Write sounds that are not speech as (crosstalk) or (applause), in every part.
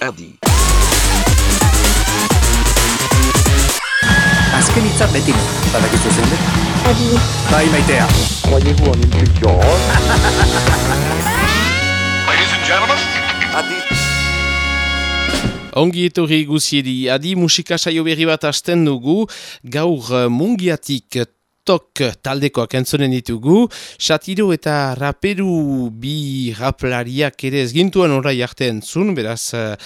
Adi. Azken hitza beti badakizu zen dut. Adi. Bai maitea. Croyez-vous en une culture Ladies and gentlemen. Adi. Ongi etorri guziedi, adi musika saio berri bat hasten dugu, gaur eh, mungiatik tok taldekoak entzonen ditugu, satiro eta raperu bi raplariak ere ez gintuan orai arte entzun, beraz uh,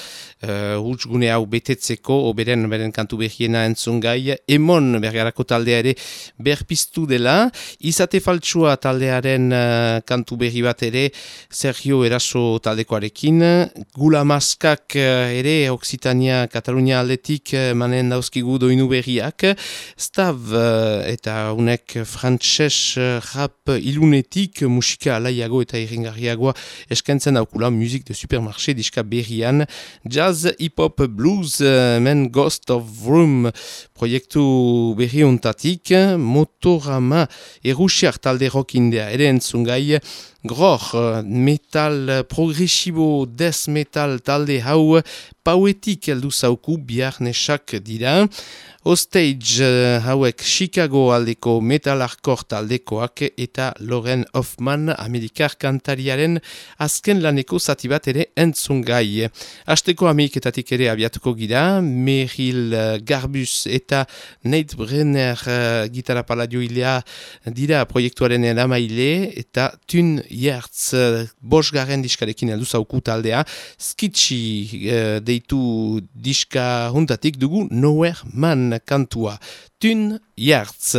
uh, hau betetzeko, oberen beren kantu behiena entzun gai, emon bergarako taldea ere berpiztu dela, izate faltsua taldearen uh, kantu berri bat ere, Sergio Eraso taldekoarekin, gula maskak uh, ere, Oksitania, Katalunia aldetik uh, manen dauzkigu doinu berriak, stav uh, eta unek rap ilunetik musika alaiago eta irringarriagoa eskentzen daukula musik de supermarché diska berrian. Jazz, hip-hop, blues men Ghost of Room proiektu berri ontatik motorama erusiak talde rokindea ere entzungai Gror, metal progresibo des metal talde hau pauetik heldu zauku bihar nesak dira. Hostage uh, hauek Chicago aldeko metal hardcore taldekoak eta Loren Hoffman amerikar kantariaren azken laneko zati bat ere entzungai. Azteko ameriketatik ere abiatuko gira, Meryl uh, Garbus eta Nate Brenner uh, gitarra paladio ilea dira proiektuaren eramaile eta Tun Yertz uh, bos garen diskarekin aldu zauku taldea. Skitsi uh, deitu diska huntatik dugu Nowhere Man kantua. Tun Yartz.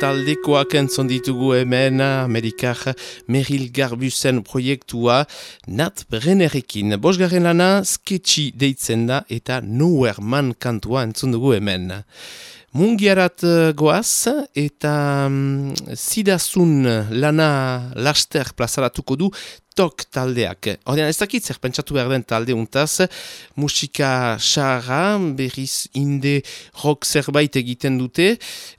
Taldekoak entzon ditugu hemen Amerikar Meril Garbusen proiektua Nat Brennerekin. Bosgarren lana sketchy deitzen da eta Nowhere Man kantua entzon dugu hemen. Mungiarat eh, goaz eta um, zidazun lana laster plazaratuko du tok taldeak. Hordean ez dakit zer pentsatu behar den talde untaz, musika xarra, berriz inde rock zerbait egiten dute,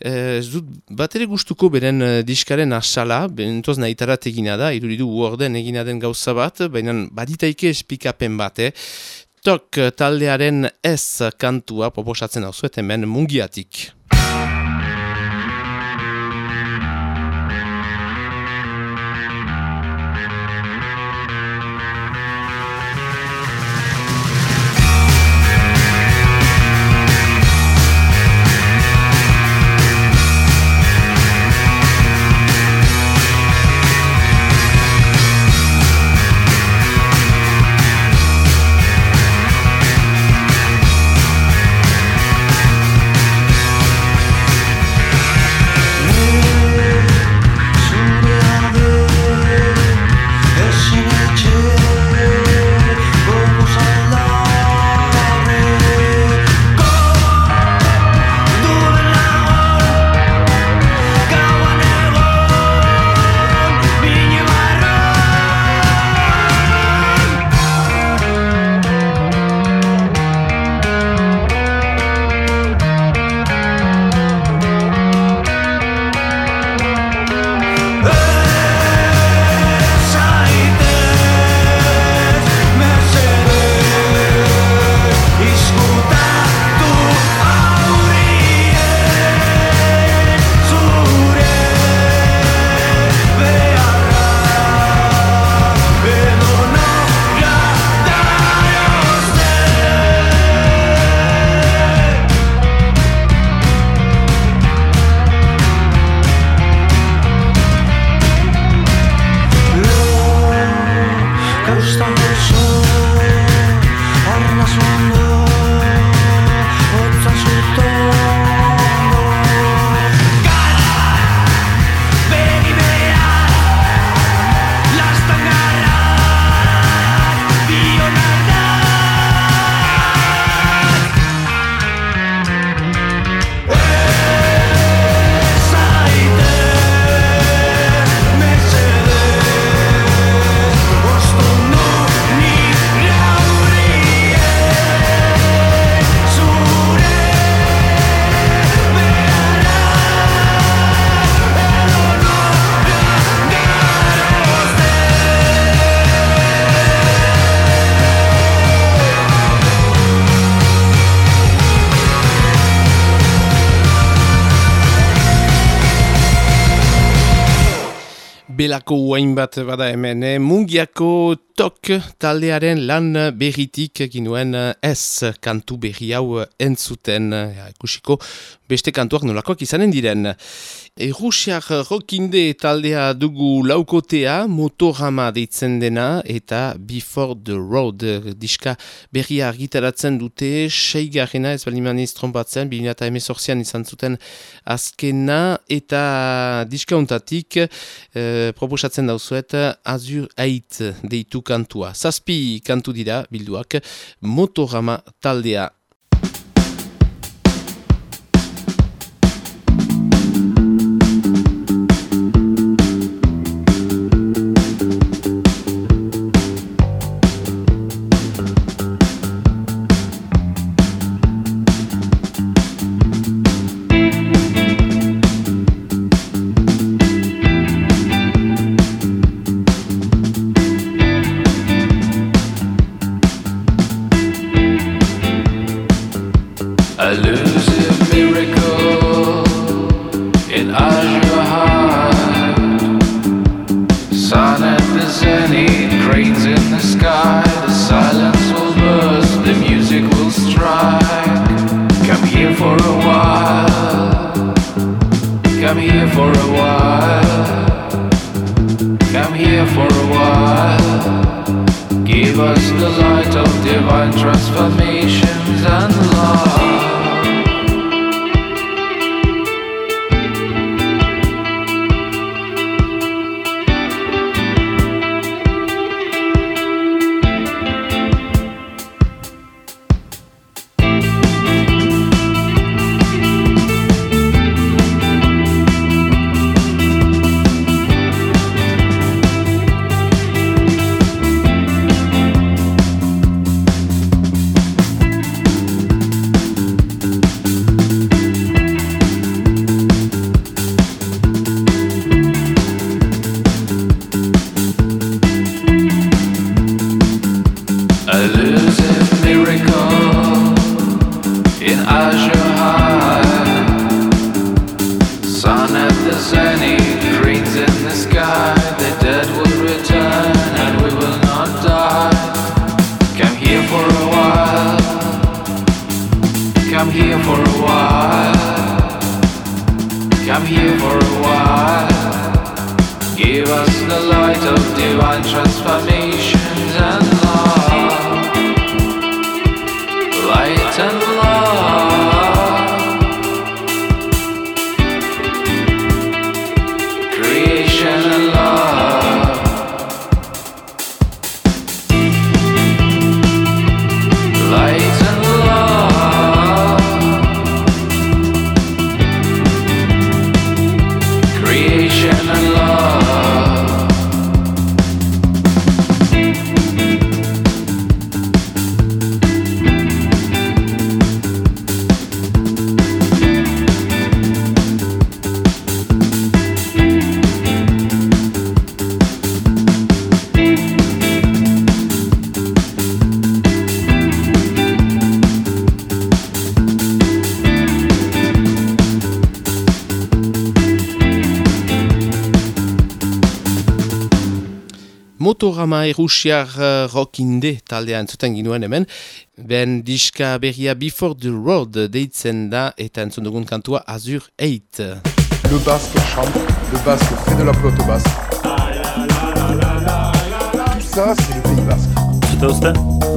ez dut bat ere gustuko beren uh, diskaren asala, bentoz nahi tarat egina da, iduridu uorden egina den gauza bat, baina baditaike espikapen bat, eh? Tok taldearen ez kantua proposatzen hau hemen mungiatik. Belako uain bat bada hemen, eh? mungiako tok taldearen lan berritik ginuen ez kantu berri hau entzuten, ja, ikusiko beste kantuak nolakoak izanen diren. Rusiak rokinde taldea dugu laukotea, motorama deitzen dena, eta Before the Road diska berria argitaratzen dute, seigarrena ez bali maniz trompatzen, bilina eta emezorzian izan zuten azkena, eta diska untatik eh, proposatzen dauzuet Azur 8 deitu kantua. Zazpi kantu dira bilduak, motorama taldea Motorama erusiar uh, rock inde taldea entzuten ginuen hemen. Ben diska berria Before the Road deitzen da eta entzun dugun kantua Azur 8. Le basque chante, le basque fait de la pelote basque. Tout ça, c'est le pays basque. Zute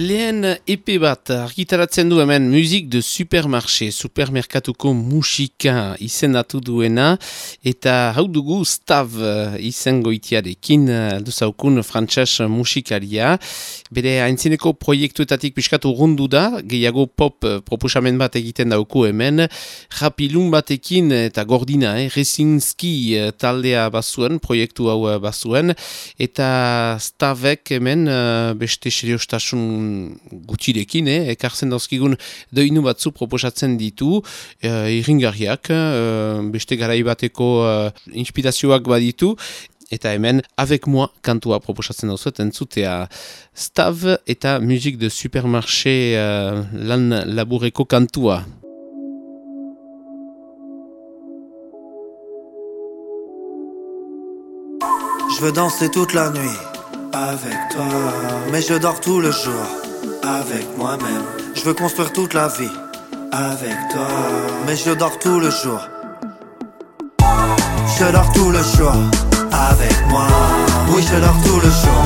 Lehen EP bat argitaratzen du hemen Musik de Supermarché, supermerkatuko musika izendatu duena eta hau dugu Stav izango itiarekin duzaukun frantses musikaria. Bere haintzineko proiektuetatik piskatu rundu da, gehiago pop proposamen bat egiten dauku hemen, rapilun batekin eta gordina, eh, Rezinski eh, taldea bazuen, proiektu hau bazuen, eta Stavek hemen eh, beste seriostasun gutxirekin, eh, ekartzen dauzkigun doinu batzu proposatzen ditu, eh, irringarriak, eh, beste garai bateko eh, inspirazioak baditu, eta Avec moi kantua proposatzen dauzuet entzutea. Stav eta Musique de Supermarché eh, lan labureko kantua. Je veux danser toute la nuit avec toi, mais je dors tout le jour avec moi-même. Je veux construire toute la vie avec toi, mais je dors tout le jour. Je dors tout le jour avec moi. Oui, je dors tout le jour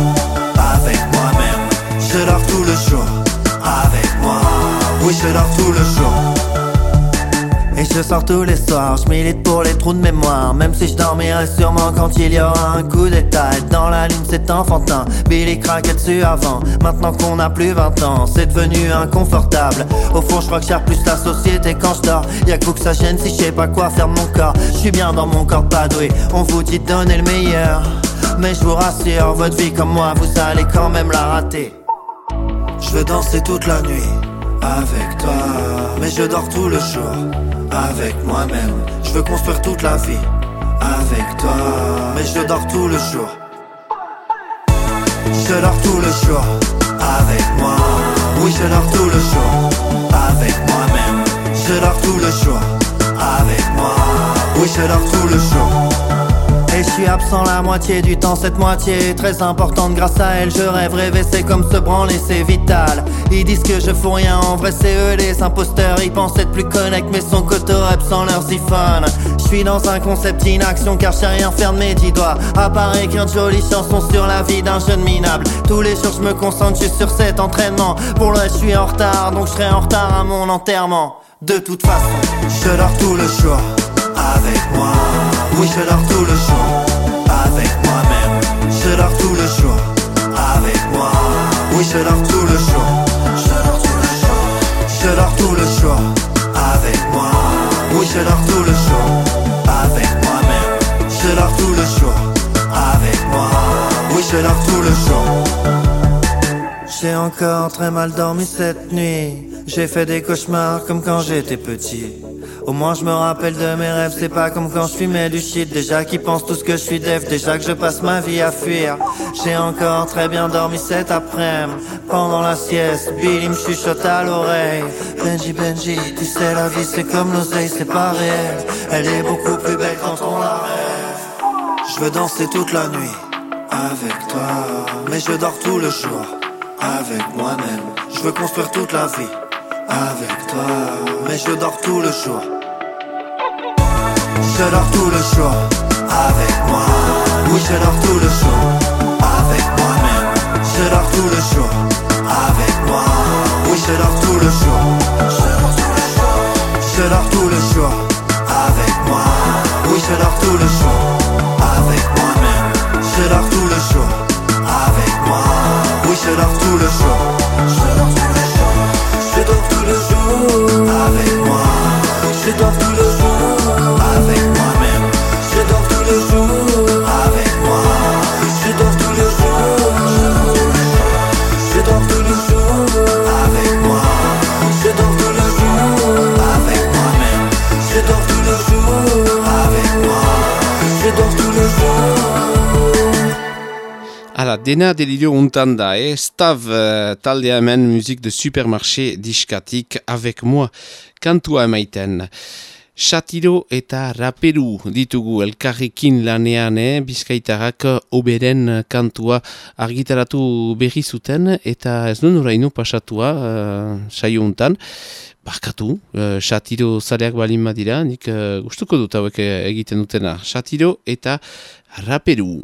avec moi-même. Je dors tout le jour avec moi. Oui, je dors tout le jour. Et je sors tous les soirs, je milite pour les trous de mémoire. Même si je dormirai sûrement quand il y aura un coup d'état. Dans la lune c'est enfantin, Billy craquait dessus avant. Maintenant qu'on a plus 20 ans, c'est devenu inconfortable. Au fond je crois que j'gère plus la société quand je dors. Y'a que vous que ça gêne si je sais pas quoi faire de mon corps. Je suis bien dans mon corps pas doué, on vous dit donner le meilleur. Mais je vous rassure, votre vie comme moi vous allez quand même la rater. Je veux danser toute la nuit avec toi, mais je dors tout le jour avec moi-même. Je veux construire toute la vie avec toi, mais je dors tout le jour. Je dors tout le jour avec moi. Oui, je dors tout le jour avec moi-même. Je dors tout le jour avec moi. Oui, je dors tout le jour. Suis absent la moitié du temps, cette moitié est très importante grâce à elle. Je rêve, rêver, c'est comme se branler, c'est vital. Ils disent que je fous rien, en vrai c'est eux les imposteurs. Ils pensent être plus connect, mais sont cotorep sans leurs iPhones. Je suis dans un concept inaction car je sais rien faire de mes dix doigts. Écrire de jolies chansons sur la vie d'un jeune minable. Tous les jours je me concentre, suis sur cet entraînement. Pour le je suis en retard, donc je serai en retard à mon enterrement. De toute façon, je dors tout le jour avec moi. Oui, je dors tout le jour avec moi-même. Je dors tout le jour avec moi. Oui, je dors tout le jour. Je dors tout le jour. Je dors tout le jour avec moi. Oui, je dors tout le jour avec moi-même. Je dors tout le jour avec moi. Oui, je dors tout le jour. J'ai encore très mal dormi cette nuit. J'ai fait des cauchemars comme quand j'étais petit. Au moins je me rappelle de mes rêves, c'est pas comme quand je fumais du shit. Déjà qui pense tout ce que je suis def, déjà que je passe ma vie à fuir. J'ai encore très bien dormi cet après-midi. Pendant la sieste, Billy me chuchote à l'oreille. Benji, Benji, tu sais la vie c'est comme l'oseille, c'est pas réel. Elle est beaucoup plus belle quand on la rêve. Je veux danser toute la nuit avec toi. Mais je dors tout le jour avec moi-même. Je veux construire toute la vie avec toi. Mais je dors tout le jour. Je dors tout le jour avec moi. Oui, je dors tout le jour avec moi-même. Je dors tout le jour avec moi. Oui, je dors tout le jour. Je dors tout le jour avec moi. Oui, je dors tout le jour avec moi-même. Je dors tout le jour avec moi. Oui, je dors tout le jour. Dena delirio untan da, eh? Stav uh, taldea hemen muzik de supermarché diskatik avec moi kantua emaiten. Satiro eta raperu ditugu elkarrekin lanean, eh? bizkaitarrak oberen kantua argitaratu berri zuten eta ez duen oraino pasatua uh, saio untan. Barkatu, uh, satiro zareak balin badira, nik uh, gustuko dut hauek eh, egiten dutena. Satiro eta raperu.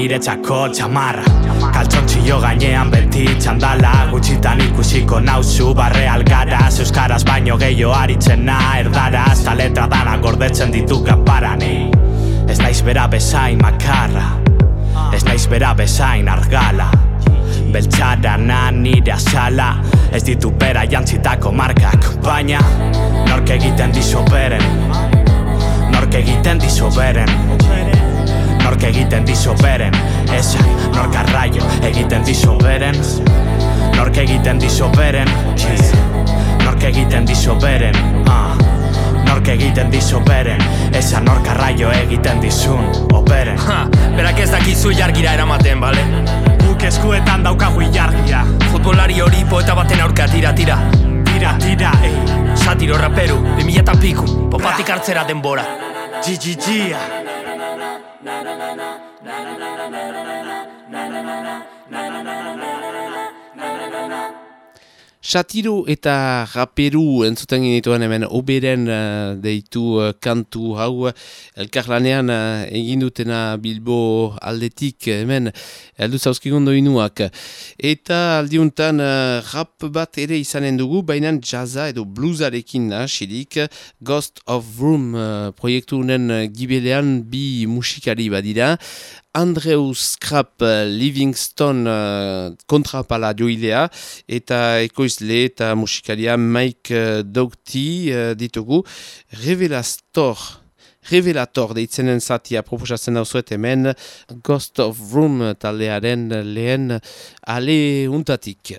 Nire txako txamarra. Kaltzontxillo gainean beti txandala Gutxitan ikusiko nauzu barre algaraz Euskaraz baino gehiago aritzena erdaraz Ta letra dana gordetzen ditu kaparani Ez naiz bera bezain makarra Ez naiz bera bezain argala. Beltxarana nire asala Ez ditu bera jantzitako markak Baina nork egiten dizo beren Nork egiten dizo beren Nork egiten dizo beren. Esan nork arraio egiten dizo beren. Nork egiten dizo beren. Nork egiten dizo beren. Ah. Nork egiten dizo beren. Esan nork arraio egiten dizun Operen Ha, berak ez dakizu jargira eramaten, bale? Guk eskuetan daukagu ilargia. Futbolari hori poeta baten aurka tira, tira. Tira, tira, ei Satiro raperu, 2000 eta piku. Popatik hartzera denbora. Gigigia Satiro eta raperu entzuten genituen hemen oberen uh, deitu uh, kantu hau. Elkarlanean uh, egin dutena Bilbo aldetik hemen heldu zauzkigun doinuak. Eta aldiuntan uh, rap bat ere izanen dugu, baina jazza edo bluesarekin nahasirik Ghost of Room uh, proiektu unen uh, gibelean bi musikari badira. Andrew Scrap Livingston uh, kontrapala joilea eta ekoizle eta musikaria Mike uh, Doughty uh, ditugu Revelastor Revelator deitzenen zatia proposatzen dauzuet hemen Ghost of Room taldearen lehen ale untatik.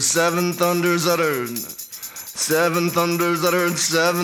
Seven thunders uttered. Seven thunders uttered, seven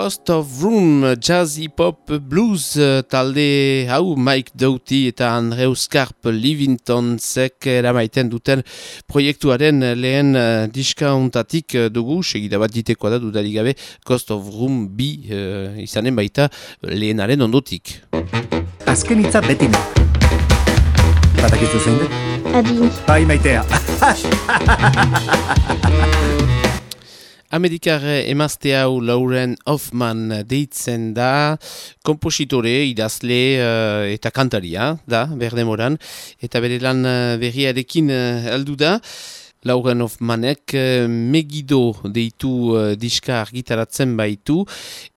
Ghost of Room, Jazzy Pop Blues eh, talde hau Mike Doughty eta Andrew Scarp Livington zek eramaiten duten proiektuaren lehen uh, diska untatik eh, dugu, segida bat ditekoa da dudarik gabe Ghost of Room bi eh, izanen baita lehenaren ondotik. Azken hitza beti ne. Badakizu zein den? Adi. Bai maitea. (laughs) Amerikar emazte hau Lauren Hoffman deitzen da, kompositore, idazle uh, eta kantaria da, berdemoran, eta bere lan uh, berriarekin uh, aldu da. Lauren Hoffmanek uh, Megido deitu uh, diska argitaratzen baitu,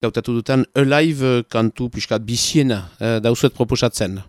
gautatu dutan Alive kantu piskat biziena uh, dauzuet proposatzen.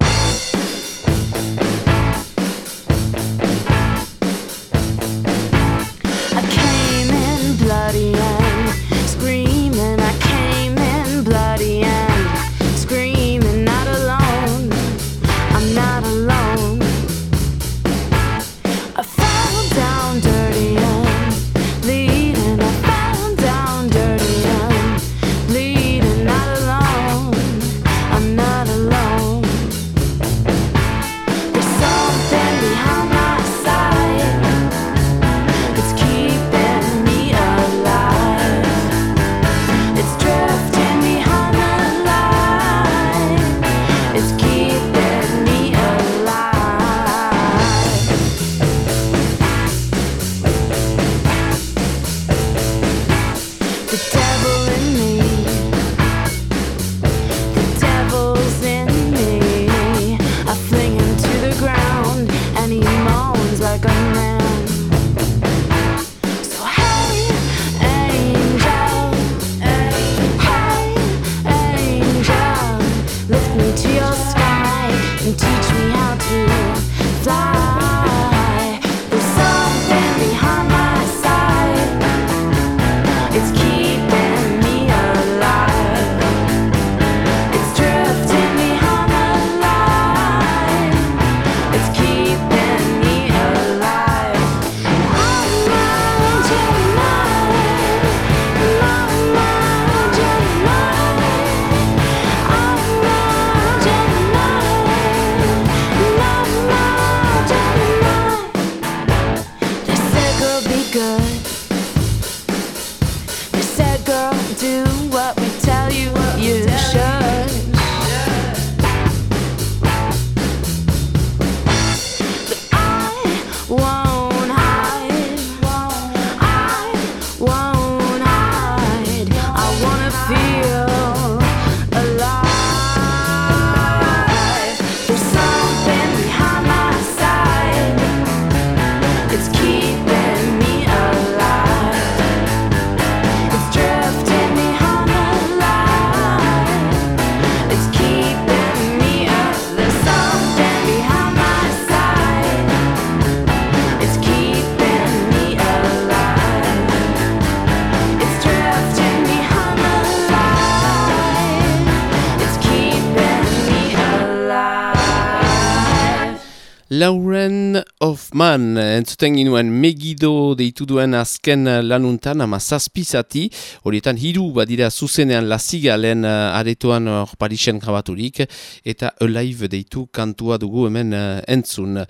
Hoffman, entzuten ginuen Megido deitu duen azken lanuntan, ama zazpizati, horietan hiru badira zuzenean lazigalen uh, aretoan hor Parisen grabaturik, eta Alive deitu kantua dugu hemen uh, entzun.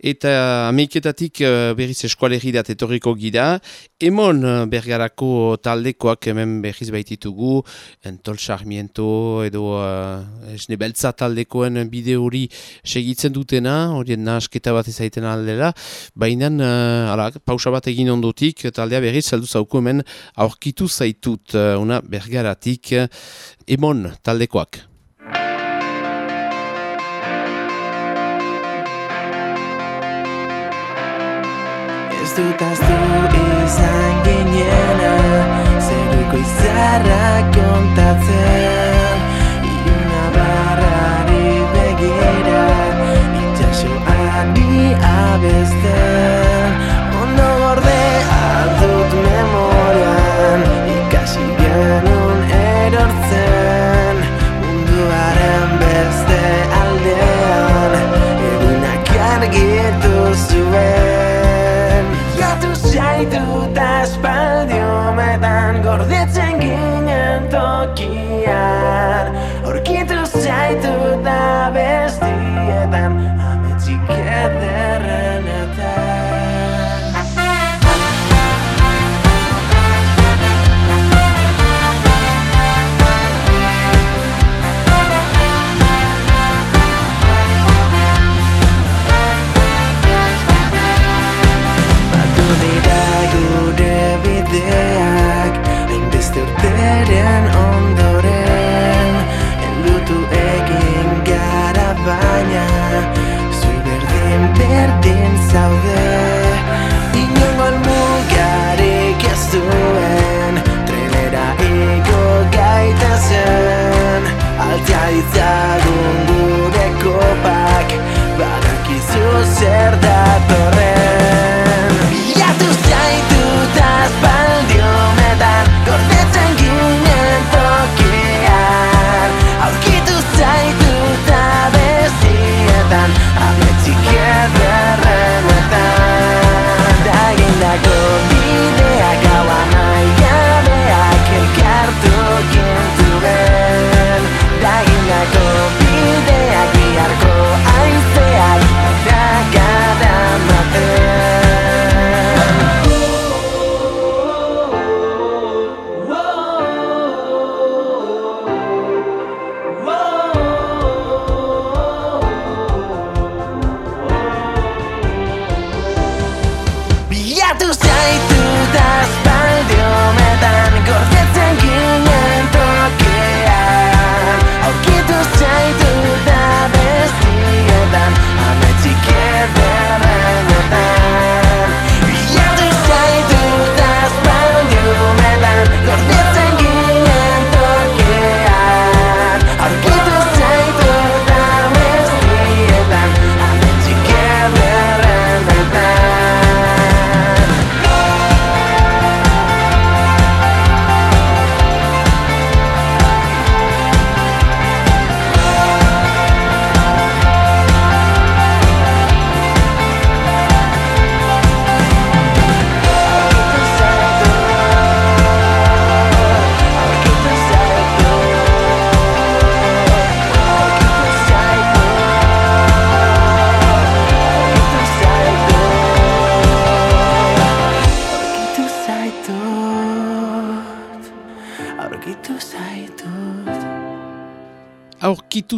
Eta ameiketatik uh, berriz eskualeridat etorriko gira, emon uh, bergarako taldekoak hemen berriz baititugu, Entol Sarmiento edo uh, esne beltza taldekoen bide hori segitzen dutena, horien nahasketa bat izaiten aldela, baina uh, ala, pausa bat egin ondotik, taldea berriz saldu zauku hemen aurkitu zaitut, una bergaratik, emon taldekoak. Ez dut aztu izan ginena Zeruko izarra kontatzen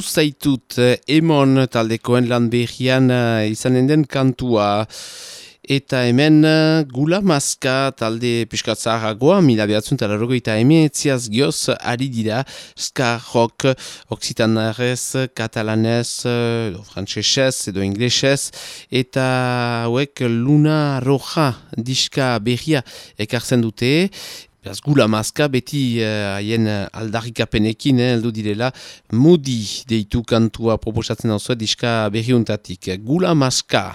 zaitut eh, emon taldekoen lan behian eh, izanen den kantua. Eta hemen eh, gula mazka talde piskat zaharagoa, mila behatzen talarrogeita emeetziaz gioz ari dira ska rock oksitanarez, katalanez, edo frantsesez, edo inglesez, eta hauek luna roja diska berria ekartzen dute, Beraz, gula mazka beti eh, haien eh, aldarrikapenekin eh, heldu eh, direla mudi deitu kantua proposatzen dauzua diska berriuntatik. Gula mazka!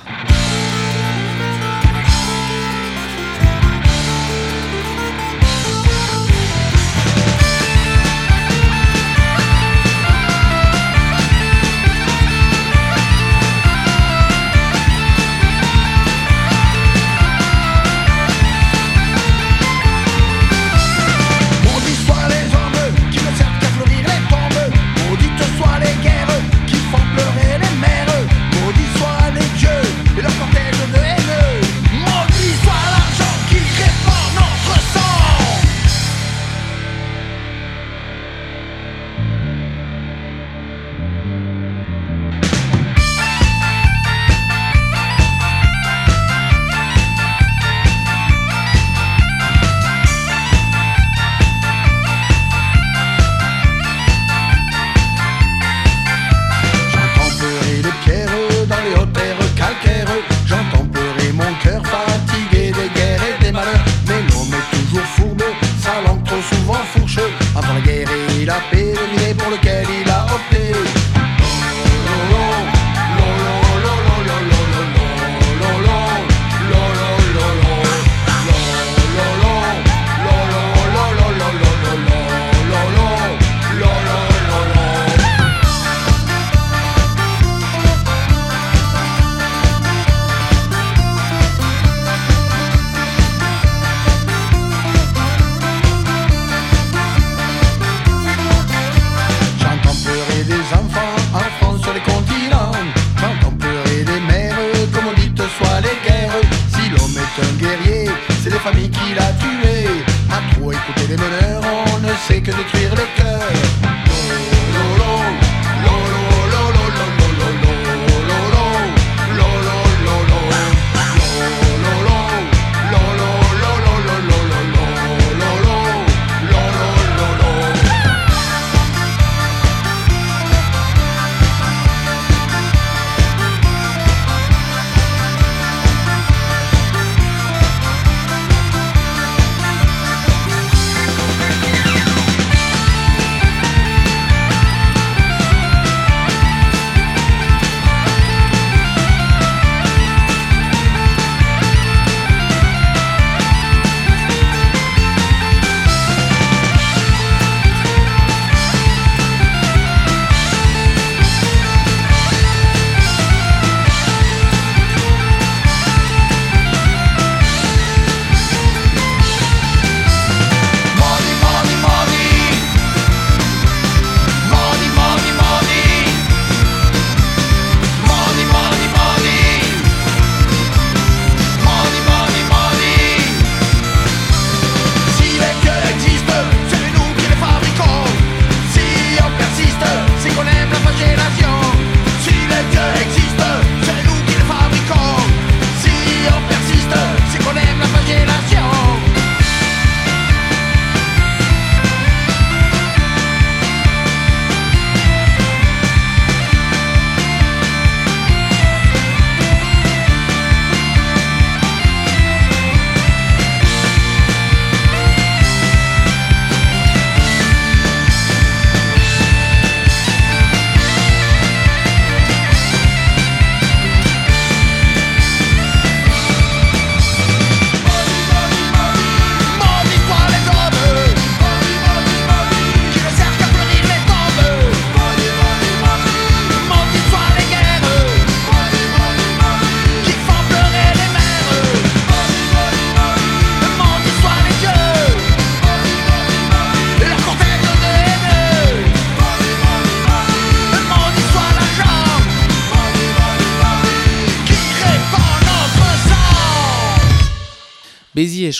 Take que d'écrire les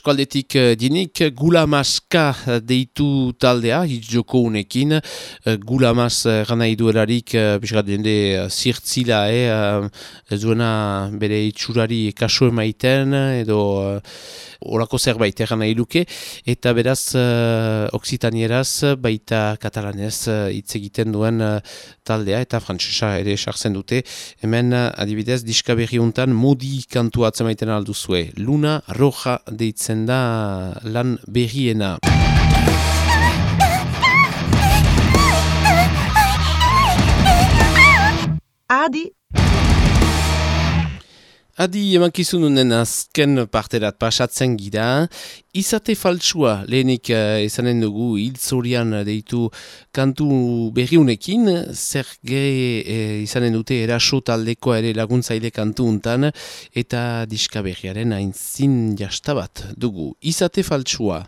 eskualdetik eh, dinik gula maska deitu taldea, hitjoko unekin, eh, gula mas gana iduelarik biskat dende zirtzila, eh, ez duena bere itxurari kaso emaiten, edo orako zerbait egan nahi luke, eta beraz oksitanieraz baita katalanez hitz egiten duen taldea, eta frantzesa ere sartzen dute, hemen adibidez diska berri untan modi kantu atzemaiten alduzue, Luna Roja deitzen da lan berriena. Adi Adi emankizununen azken parterat pasatzen gira, izate faltsua lehenik uh, esanen dugu hiltzorian deitu kantu berriunekin, zer ge eh, izanen dute eraso taldekoa ere laguntzaile kantu untan, eta diska berriaren aintzin jastabat dugu. Izate faltsua.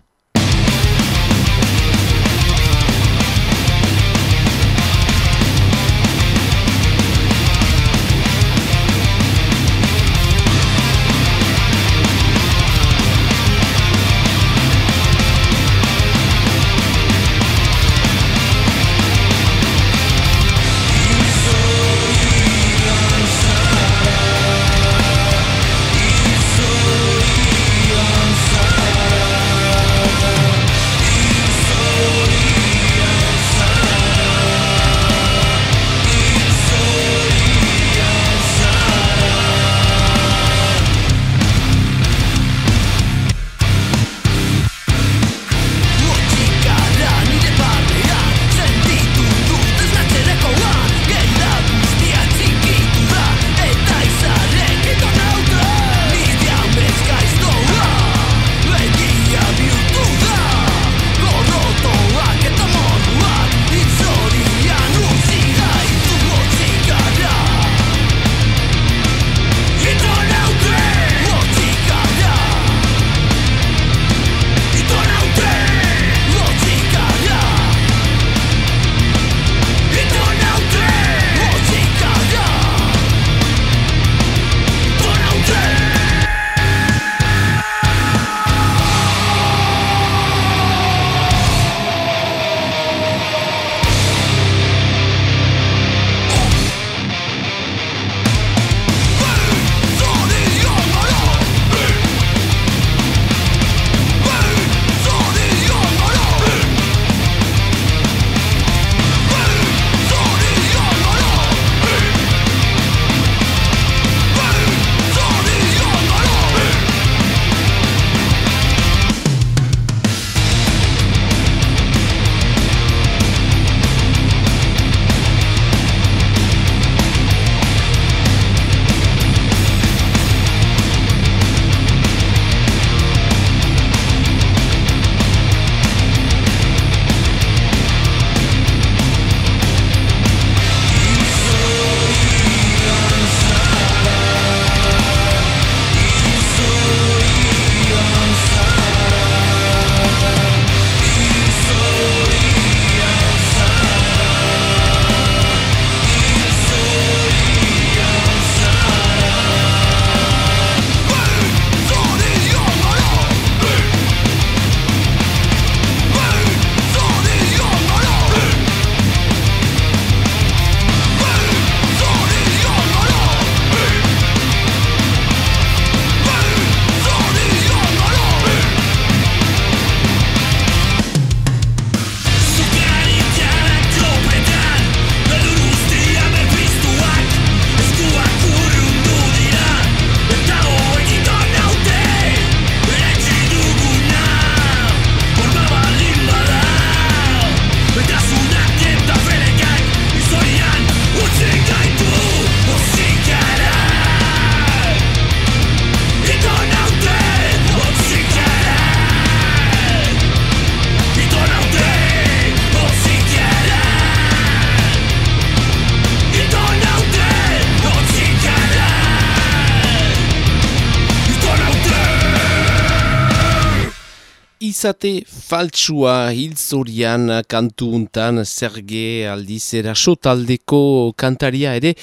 Izate faltsua hilzorian kantu untan zerge aldizera sotaldeko kantaria ere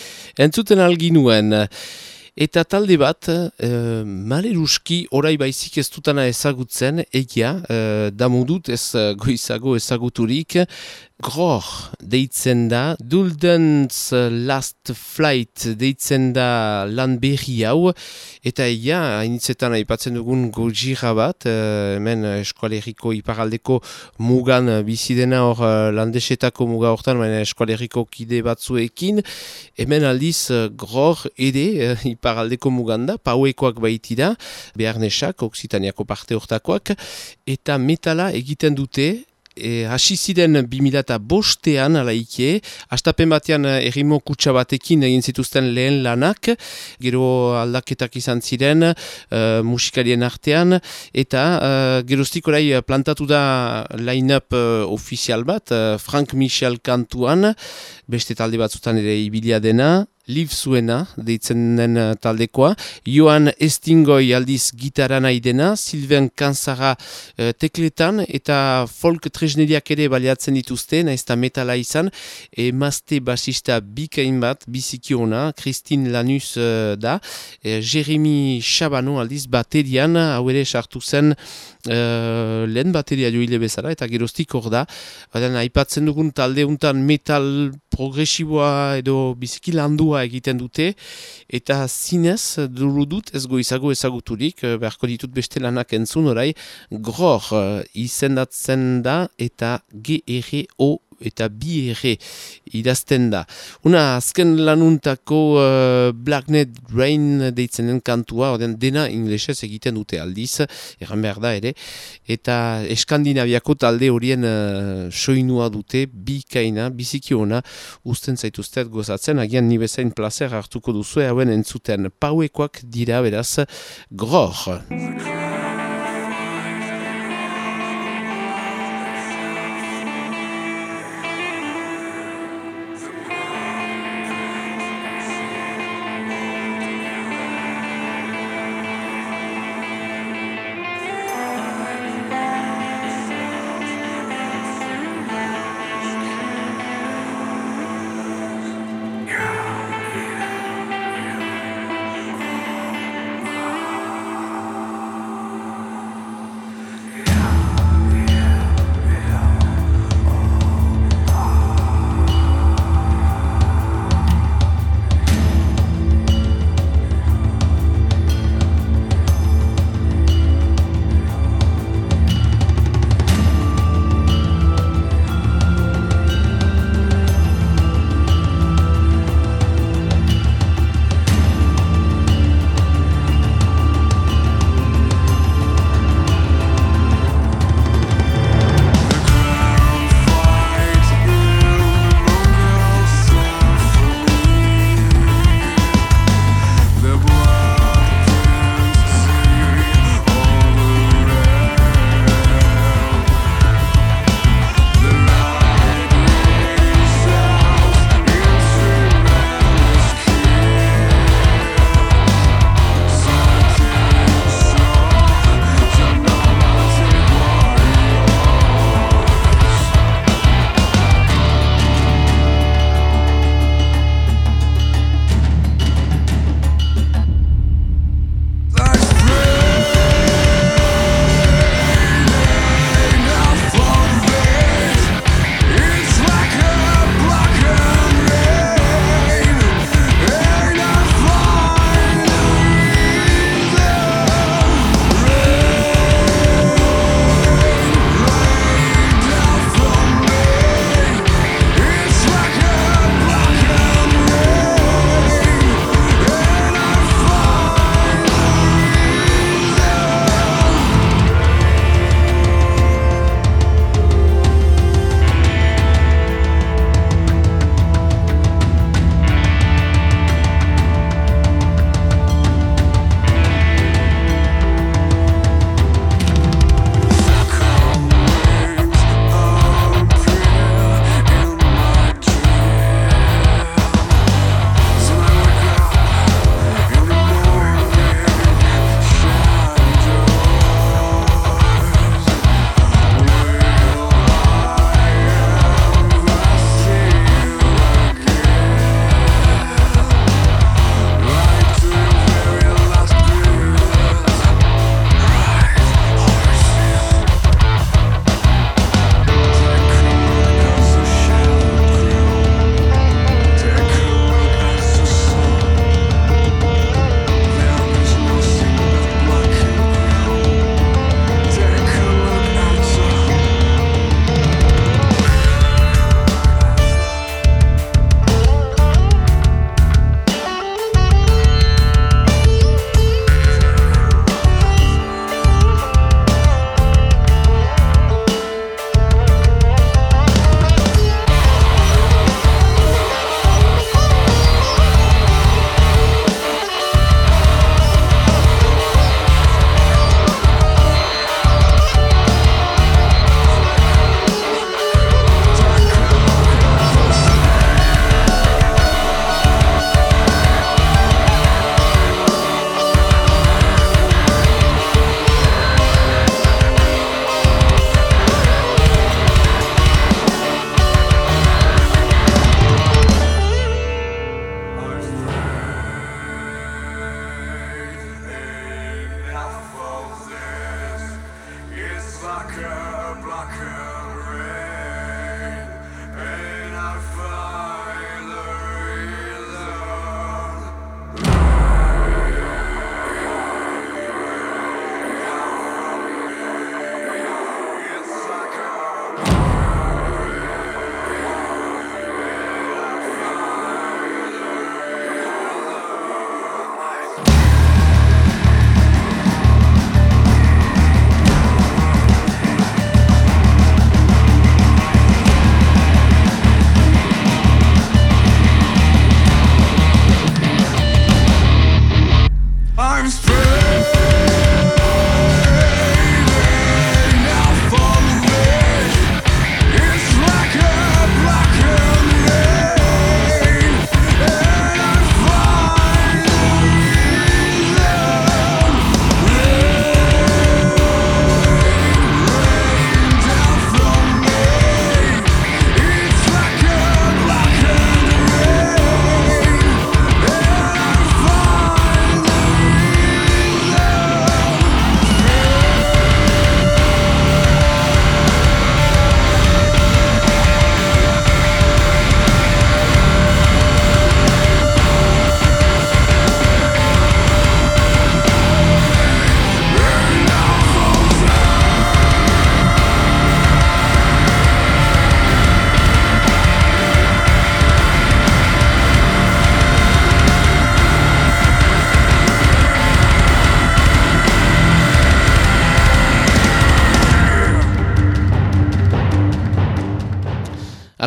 entzuten alginuen. Eta talde bat, e, maleruski orai baizik ez dutana ezagutzen, egia, e, damudut ez eh, goizago ezaguturik, Gror deitzen da, Duldens Last Flight deitzen da lan berri hau, eta ja, hainitzetan aipatzen dugun gojira bat, eh, hemen eskualeriko iparaldeko mugan bizidena hor eh, landesetako muga hortan, baina eskualeriko kide batzuekin, hemen aldiz gror ere iparaldeko mugan da, pauekoak baitira, beharnesak, oksitaniako parte hortakoak, eta metala egiten dute, e, hasi ziren 2000 bostean alaike, astapen batean e, errimo kutsa batekin egin zituzten lehen lanak, gero aldaketak izan ziren e, musikarien artean, eta e, geroztik orai plantatu da line-up e, ofizial bat, e, Frank Michel kantuan, beste talde batzutan ere ibilia dena, Liv zuena, deitzen den uh, taldekoa. Joan Estingoi aldiz gitara nahi dena, Silven Kanzara uh, tekletan, eta folk tresneriak ere baliatzen dituzte, naiz eta metala izan, emazte basista bikain bat, bizikiona, Christine Lanus uh, da, e, Jeremy Chabano aldiz baterian, hau ere sartu zen uh, lehen bateria joile bezala, eta geroztik hor da, baina aipatzen dugun talde untan metal progresiboa edo biziki landua egiten dute. Eta zinez duru dut ez goizago ezaguturik eh, beharko ditut beste lanak entzun orai. Gror eh, izendatzen da eta G-R-O eta bi ere idazten da. Una azken lanuntako uh, Blacknet Rain deitzenen kantua, oden dena inglesez egiten dute aldiz, erran behar da ere, eta Eskandinaviako talde horien uh, soinua dute, bi kaina, biziki ona, usten zaituztet gozatzen, agian nibezain placer hartuko duzu, hauen entzuten pauekoak dira beraz, gror.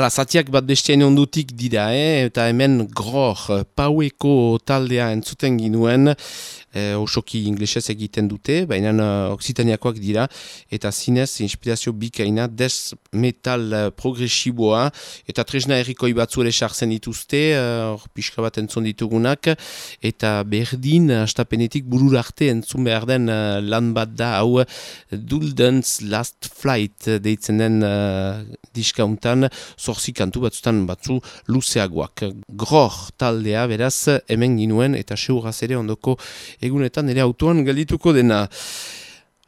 Zatiak bat bestean ondutik dira, eh? eta hemen gror, paueko taldea entzuten ginuen, e, osoki inglesez egiten dute, baina uh, oksitaniakoak dira, eta zinez inspirazio bikaina des metal uh, progresiboa, eta tresna errikoi batzu ere sartzen dituzte, hor uh, pixka bat entzun ditugunak, eta berdin, astapenetik burur arte entzun behar den uh, lan bat da, hau Dulden's Last Flight deitzen den uh, diskauntan, zorzi kantu batzutan batzu luzeagoak. Gror taldea, beraz, hemen ginuen, eta seuraz ere ondoko egunetan ere autoan geldituko dena.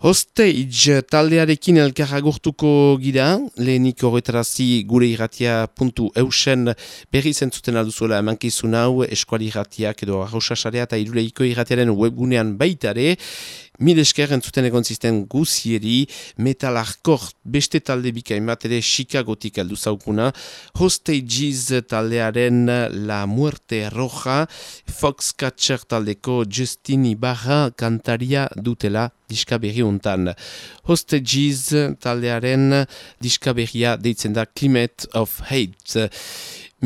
Hostage taldearekin elkarragurtuko gira, lehenik horretarazi gure irratia puntu eusen berri zentzuten alduzuela emankizun hau eskuali irratiak edo arrosasarea eta iruleiko irratiaren webgunean baitare, Mil esker entzuten egon zisten guzieri, metal arkor beste talde bikain bat ere Chicagotik aldu zaukuna, Hostages taldearen La Muerte Roja, Foxcatcher taldeko Justin Ibarra kantaria dutela diska berri untan. Hostages taldearen diska berria deitzen da Climate of Hate.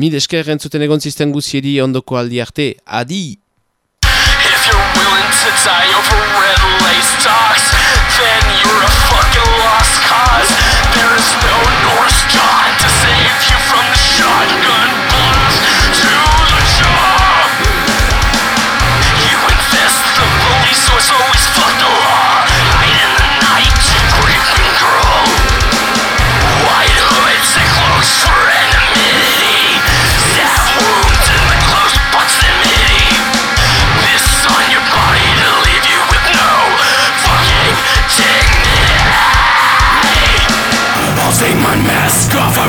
Mil esker entzuten egon zisten guzieri ondoko aldi arte, adi! die over talks, then you're a fucking lost cause. There is no Norse god to save you from the shotgun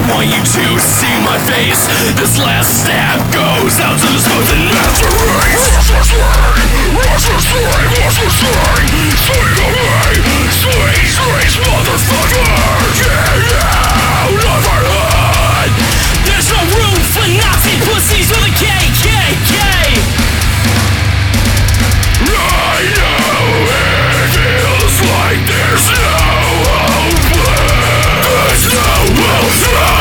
want you to see my face. This last stab goes out to the smooth and master race. Restless line, restless line, restless line. Swing away, swing, swing, motherfucker. Get out of our hood. There's no room for Nazi pussies with a KKK. I know it feels like there's no hope left There's no hope These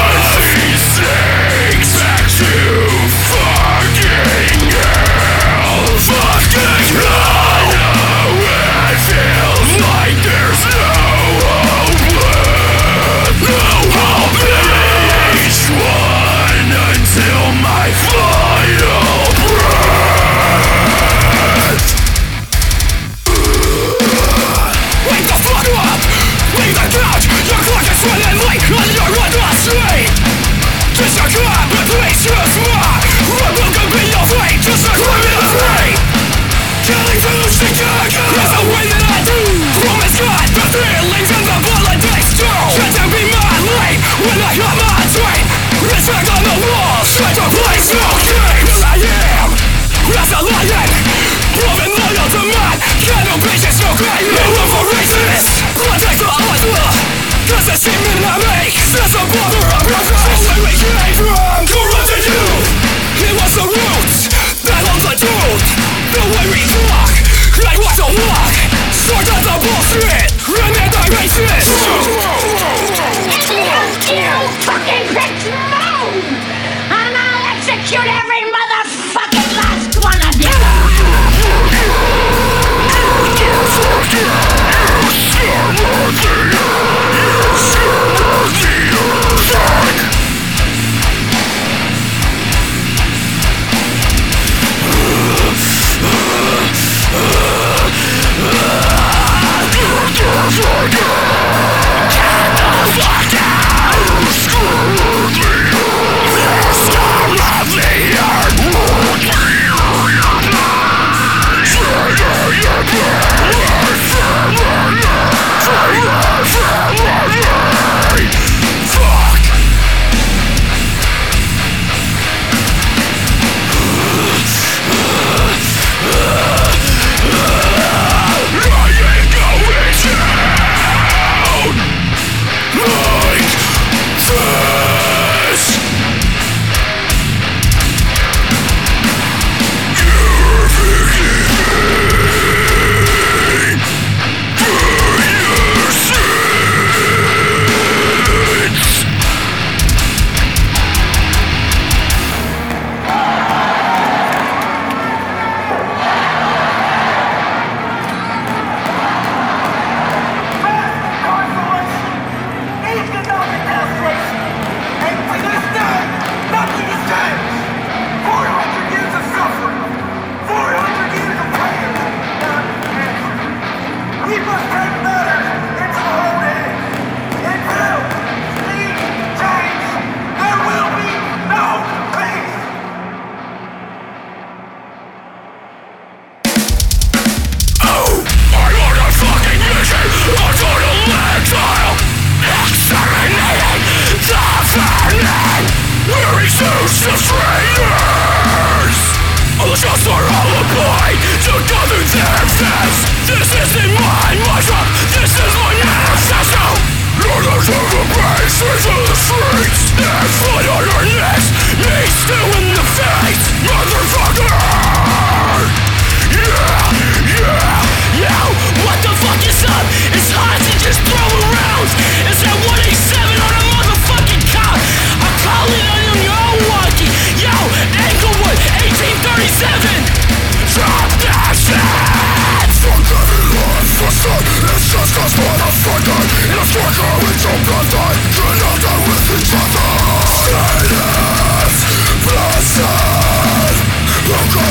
The statement I make Says a brother of The we came from Corrupted youth It was the roots That holds the truth The way we talk Like what to walk Sort out the bullshit Remit the racist fucking Yeah!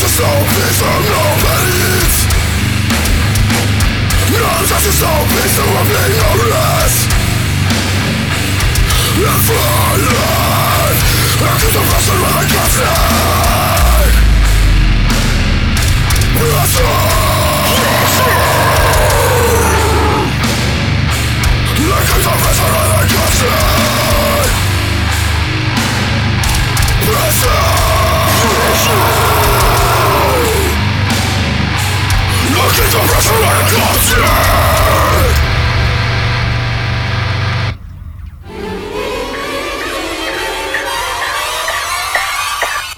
has his own piece of nobody's None has his own piece of lovely nobles Live for life Actors of us are like us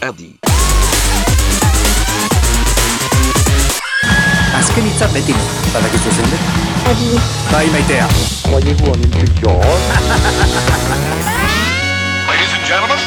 adi. Azken hitza beti, badakizu zein den? Adi. Bai maitea. Voyez-vous en (laughs) Ladies and gentlemen,